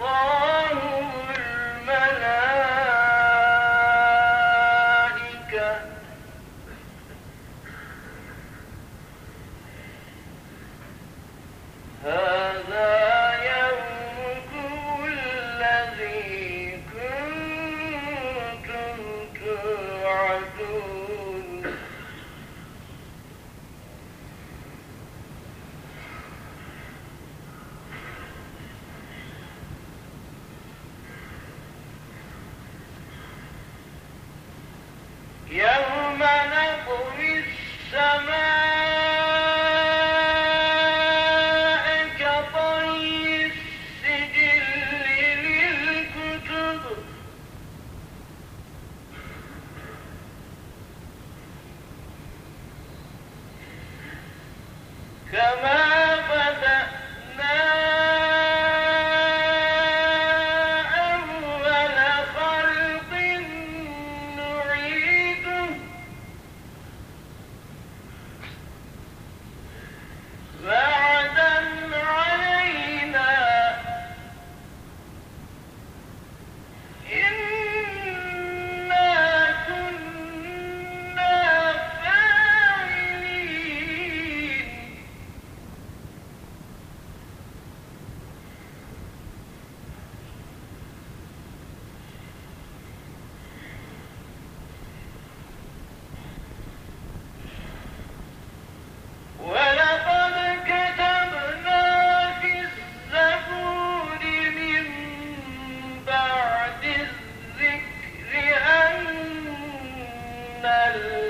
Oh! يوم نطوي السماء كطي السجل للكتب. كما المال